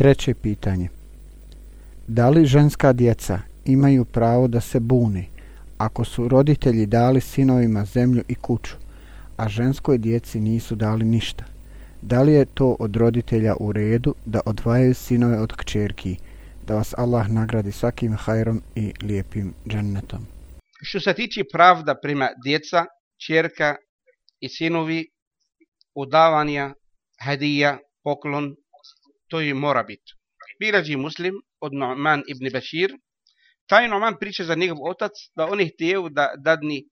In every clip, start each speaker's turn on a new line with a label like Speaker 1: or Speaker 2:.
Speaker 1: Treće pitanje. Da li ženska djeca imaju pravo da se buni ako su roditelji dali sinovima zemlju i kuću, a ženskoj djeci nisu dali ništa? Da li je to od roditelja u redu da odvajaju sinove od kćerki, da vas Allah nagradi svakim hajrom i lijepim džennetom?
Speaker 2: Što se tiče pravda prema djeca, čerka i sinovi, udavanja, hadija, poklon, to je mora biti. Bilađi muslim od Noman ibn Bashir, taj Noman priča za njegov otac da on je htio da dadni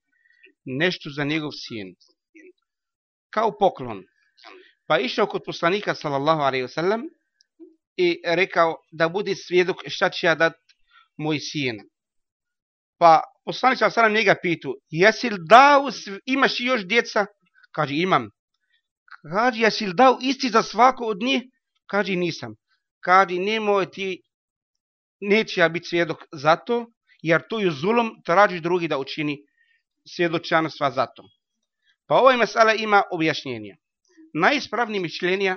Speaker 2: nešto za njegov sin. Kao poklon. Pa išao kod poslanika sallallahu alaihi wasallam i rekao da budi svjedok šta će ja dat moj sin. Pa poslanik sallallahu alaihi wasallam njega pitu, jesi li dao, imaš još djeca? Kaže, imam. Kaže, jesi li dao isti za svako od njih? Kaže, nisam. Kaže, nemoj ti, neće ja biti svjedok za to, jer to je zulom, tražiš drugi da učini svjedočanstva za to. Pa ovaj masala ima objašnjenja. Najispravnije mišljenja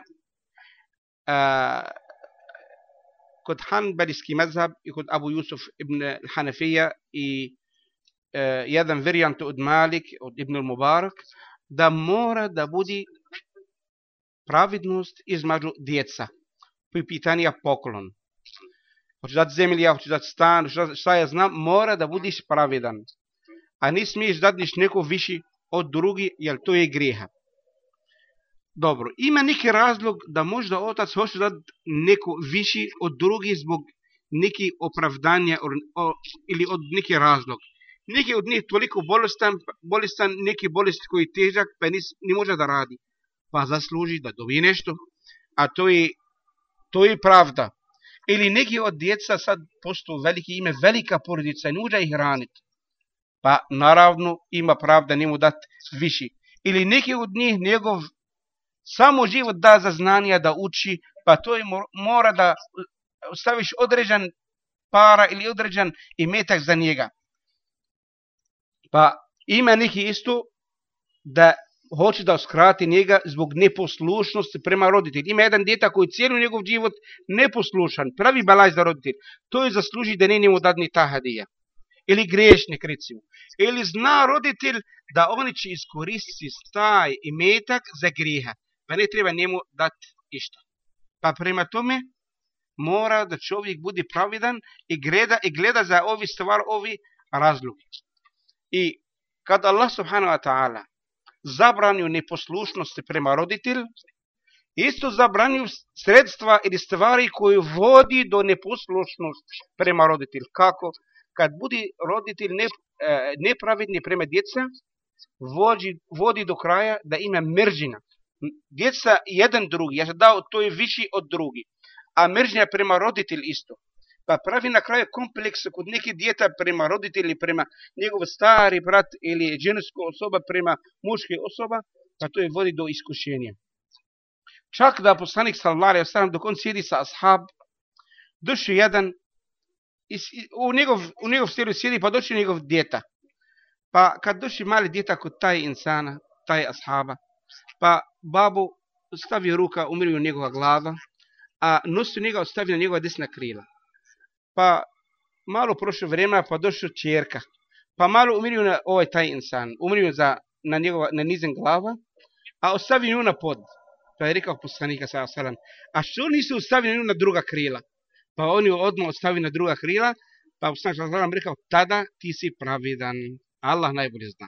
Speaker 2: uh, kod Hanbalijski mazhab i kod Abu Yusuf ibn Hanefija i uh, jedan varijant od Malik, od Ibn Mubarak, da mora da budi pravidnost između djeca. Po pitanja poklon. Hoće dati zemlja, hoću dati stan, šta, šta ja znam, mora da budiš pravidan. A ne smiješ dati neko viši od drugi, jer to je greha. Dobro, ima neki razlog da možda otac hoće dati neko viši od drugi zbog neki opravdanja or, o, ili od neki razlog. Neki od njih toliko bolestan, bolestan neki bolest koji je težak, pa ne, ne može da radi. Pa zasluži da dobije nešto, a to je, to je pravda. Ili neki od djeca sad posto veliki ime, velika porodica i ne ih hraniti. Pa naravno ima pravda njemu dati viši. Ili neki od njih njegov samo život da za znanja da uči, pa to je mora da e, staviš određen para ili određen imetak za njega. Pa ima neki isto da hoće da skrati njega zbog neposlušnosti prema roditelju. Ima jedan djeta koji cijeli njegov život neposlušan, pravi balaj za roditelj. To je zasluži da ne njemu dadni ta hadija. Ili griješnik recimo. Ili zna roditelj da oni će iskoristiti taj imetak za grijeha pa ne treba njemu dati išta. Pa prema tome mora da čovjek bude pravidan i gleda, i gleda za ovi stvar, ovi razlogi. I kad Allah subhanahu wa ta'ala zabranju neposlušnosti prema roditelju, isto zabranju sredstva ili stvari koje vodi do neposlušnosti prema roditelj. Kako? Kad bude roditelj ne, e, prema djeca, vodi, vodi do kraja da ima mržina djeca jedan drugi, ja sam dao to je viši od drugi, a mržnja prema roditelj isto. Pa pravi na kraju kompleks kod neke djeta prema roditelji, prema njegov stari brat ili ženska osoba prema muške osoba, pa to je vodi do iskušenja. Čak da poslanik sallallahu alejhi ve sellem dok on sjedi sa ashab, došao jedan u njegov u njegov stilu sjedi pa došao njegov djeta. Pa kad došao mali djeta kod taj insana, taj ashaba, pa babu stavio ruka, umirio njegova glava, a nosu njega ostavio na njegova desna krila. Pa malo prošlo vremena, pa došlo čerka. Pa malo umirio na ovaj taj insan, umirio za, na, njegova, na nizen glava, a ostavio nju na pod. Pa je rekao poslanika sa salam, a što nisu ostavili nju na druga krila? Pa on ju odmah ostavi na druga krila, pa poslanika sa salam rekao, tada ti si pravidan. Allah najbolje zna.